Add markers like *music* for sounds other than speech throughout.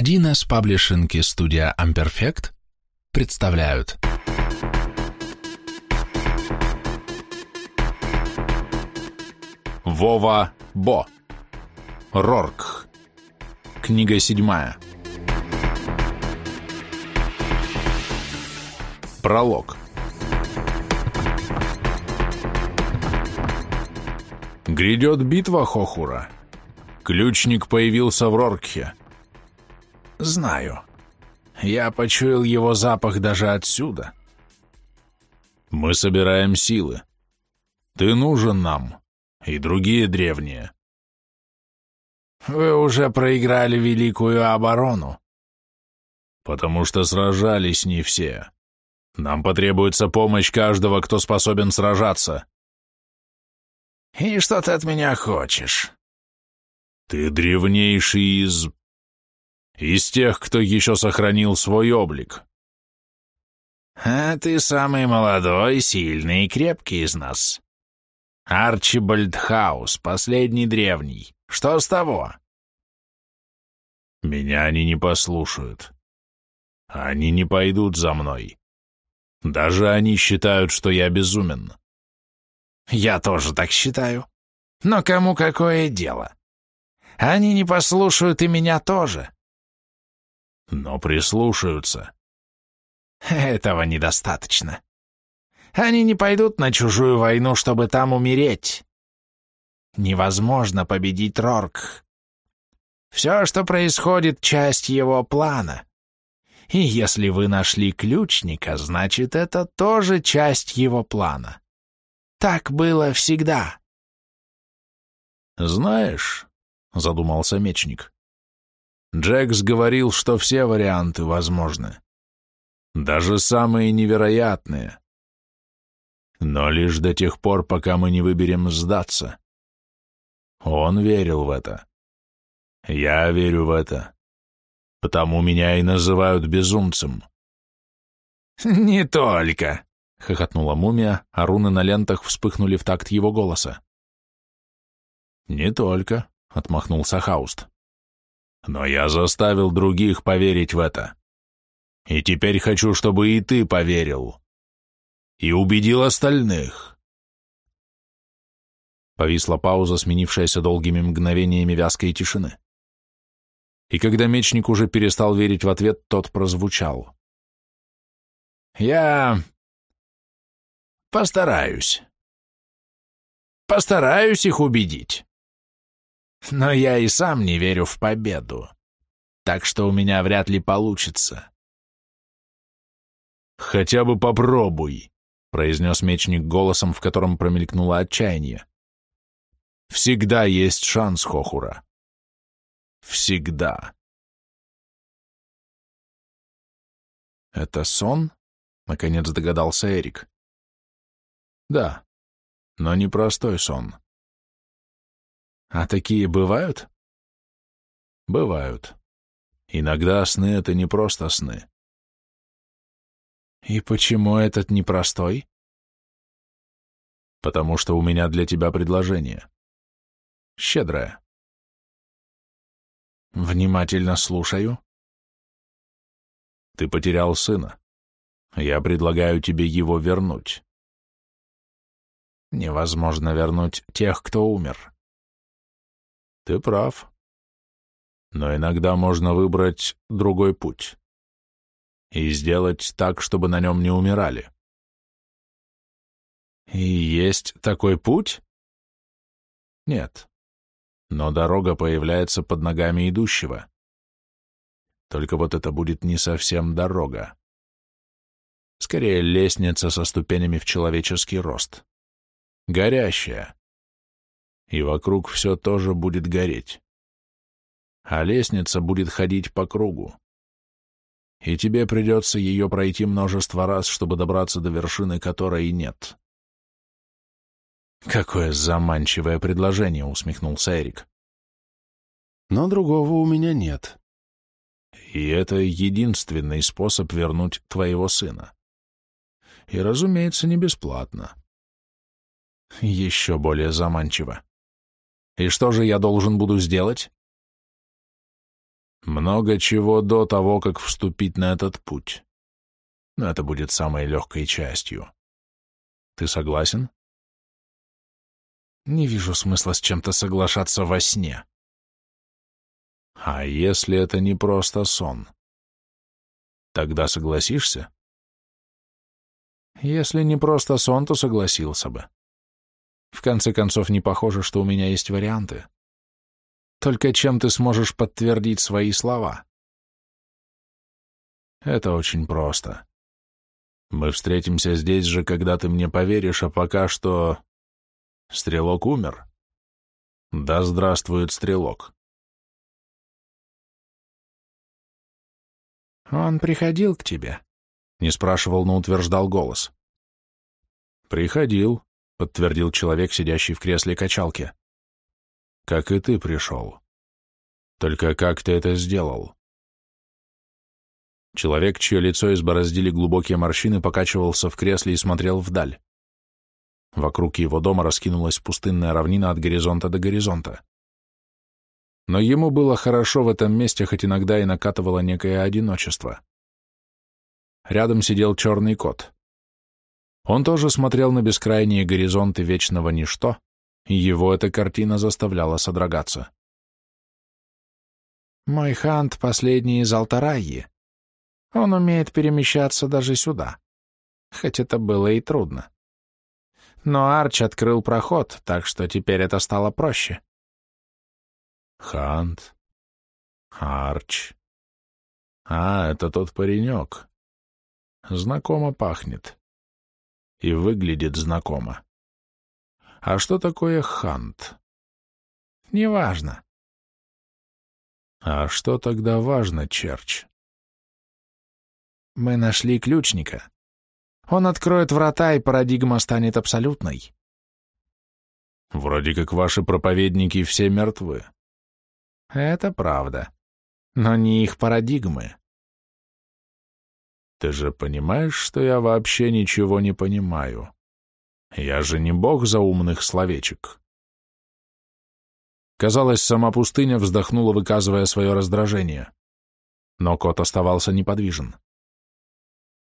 1С паблишинг и студия Amperfect представляют. Вова Бо. Рорк. Книга седьмая. Пролог. Грядет битва Хохура. Ключник появился в Роркхе. Знаю. Я почуял его запах даже отсюда. Мы собираем силы. Ты нужен нам, и другие древние. Вы уже проиграли великую оборону. Потому что сражались не все. Нам потребуется помощь каждого, кто способен сражаться. И что ты от меня хочешь? Ты древнейший из... из тех, кто еще сохранил свой облик. А ты самый молодой, сильный и крепкий из нас. Арчибальд Хаус, последний древний. Что с того? Меня они не послушают. Они не пойдут за мной. Даже они считают, что я безумен. Я тоже так считаю. Но кому какое дело? Они не послушают и меня тоже. Но прислушаются. Этого недостаточно. Они не пойдут на чужую войну, чтобы там умереть. Невозможно победить Рорк. Все, что происходит, часть его плана. И если вы нашли ключника, значит, это тоже часть его плана. Так было всегда. Знаешь, — задумался мечник, — Джекс говорил, что все варианты возможны. Даже самые невероятные. Но лишь до тех пор, пока мы не выберем сдаться. Он верил в это. Я верю в это. Потому меня и называют безумцем. *laughs* «Не только», — хохотнула мумия, а руны на лентах вспыхнули в такт его голоса. «Не только», — отмахнулся Хауст. «Но я заставил других поверить в это. И теперь хочу, чтобы и ты поверил. И убедил остальных». Повисла пауза, сменившаяся долгими мгновениями вязкой тишины. И когда мечник уже перестал верить в ответ, тот прозвучал. «Я Постараюсь. Постараюсь их убедить. Но я и сам не верю в победу, так что у меня вряд ли получится. «Хотя бы попробуй», — произнес мечник голосом, в котором промелькнуло отчаяние. «Всегда есть шанс, Хохура. Всегда». «Это сон?» — наконец догадался Эрик. Да, но не простой сон. А такие бывают? Бывают. Иногда сны — это не просто сны. И почему этот непростой? Потому что у меня для тебя предложение. Щедрое. Внимательно слушаю. Ты потерял сына. Я предлагаю тебе его вернуть. Невозможно вернуть тех, кто умер. Ты прав. Но иногда можно выбрать другой путь и сделать так, чтобы на нем не умирали. И есть такой путь? Нет. Но дорога появляется под ногами идущего. Только вот это будет не совсем дорога. Скорее, лестница со ступенями в человеческий рост горящая. И вокруг все тоже будет гореть. А лестница будет ходить по кругу. И тебе придется ее пройти множество раз, чтобы добраться до вершины, которой нет. Какое заманчивое предложение, усмехнулся Эрик. Но другого у меня нет. И это единственный способ вернуть твоего сына. И, разумеется, не бесплатно. Еще более заманчиво. И что же я должен буду сделать? Много чего до того, как вступить на этот путь. Но это будет самой легкой частью. Ты согласен? Не вижу смысла с чем-то соглашаться во сне. А если это не просто сон? Тогда согласишься? Если не просто сон, то согласился бы. В конце концов, не похоже, что у меня есть варианты. Только чем ты сможешь подтвердить свои слова? Это очень просто. Мы встретимся здесь же, когда ты мне поверишь, а пока что... Стрелок умер. Да здравствует Стрелок. Он приходил к тебе? Не спрашивал, но утверждал голос. Приходил, подтвердил человек, сидящий в кресле качалки как и ты пришел. Только как ты это сделал?» Человек, чье лицо избороздили глубокие морщины, покачивался в кресле и смотрел вдаль. Вокруг его дома раскинулась пустынная равнина от горизонта до горизонта. Но ему было хорошо в этом месте, хоть иногда и накатывало некое одиночество. Рядом сидел черный кот. Он тоже смотрел на бескрайние горизонты вечного ничто, его эта картина заставляла содрогаться. «Мой хант последний из Алтараи. Он умеет перемещаться даже сюда, хоть это было и трудно. Но Арч открыл проход, так что теперь это стало проще». «Хант? Арч? А, это тот паренек. Знакомо пахнет. И выглядит знакомо. А что такое хант? Неважно. А что тогда важно, Черч? Мы нашли ключника. Он откроет врата, и парадигма станет абсолютной. Вроде как ваши проповедники все мертвы. Это правда. Но не их парадигмы. Ты же понимаешь, что я вообще ничего не понимаю? Я же не бог заумных словечек. Казалось, сама пустыня вздохнула, выказывая свое раздражение. Но кот оставался неподвижен.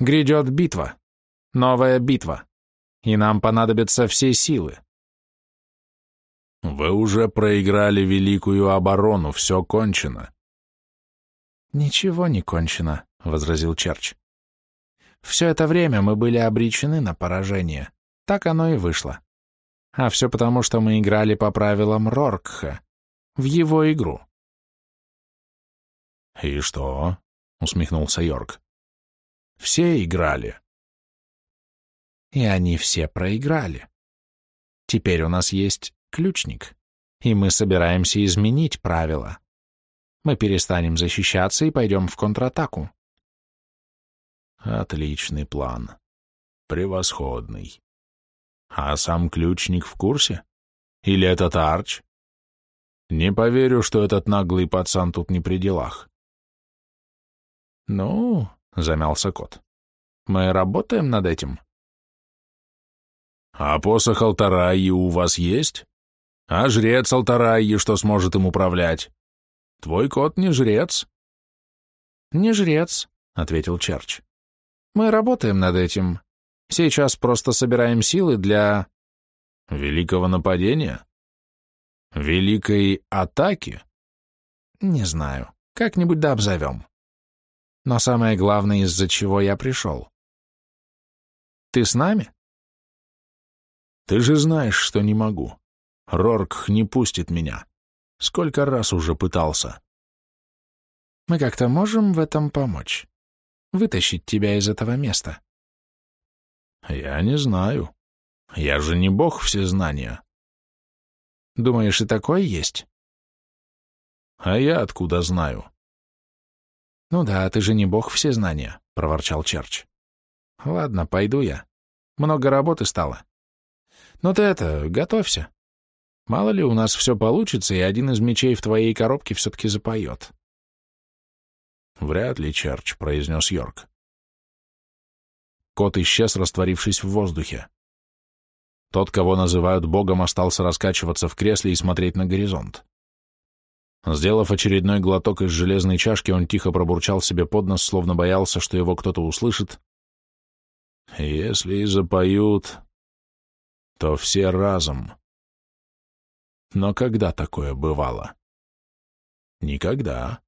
«Грядет битва. Новая битва. И нам понадобятся все силы». «Вы уже проиграли великую оборону, все кончено». «Ничего не кончено», — возразил Черч. «Все это время мы были обречены на поражение. Так оно и вышло. А все потому, что мы играли по правилам Роркха, в его игру. «И что?» — усмехнулся Йорк. «Все играли». И они все проиграли. Теперь у нас есть ключник, и мы собираемся изменить правила. Мы перестанем защищаться и пойдем в контратаку. Отличный план. Превосходный. А сам ключник в курсе? Или этот Арч? Не поверю, что этот наглый пацан тут не при делах. Ну, замялся кот. Мы работаем над этим. А посох Алтараи у вас есть? А жрец Алтараи, что сможет им управлять? Твой кот не жрец. Не жрец, ответил Черч. Мы работаем над этим. Сейчас просто собираем силы для... Великого нападения? Великой атаки? Не знаю. Как-нибудь да обзовем. Но самое главное, из-за чего я пришел. Ты с нами? Ты же знаешь, что не могу. Рорк не пустит меня. Сколько раз уже пытался. Мы как-то можем в этом помочь. Вытащить тебя из этого места. Я не знаю. Я же не бог всезнания. Думаешь, и такое есть? А я откуда знаю? Ну да, ты же не бог всезнания, проворчал Черч. Ладно, пойду я. Много работы стало. Но ты это, готовься. Мало ли у нас все получится, и один из мечей в твоей коробке все-таки запоет. Вряд ли, Черч, произнес Йорк. Кот исчез, растворившись в воздухе. Тот, кого называют богом, остался раскачиваться в кресле и смотреть на горизонт. Сделав очередной глоток из железной чашки, он тихо пробурчал себе под нос, словно боялся, что его кто-то услышит. «Если и запоют, то все разом». Но когда такое бывало? Никогда.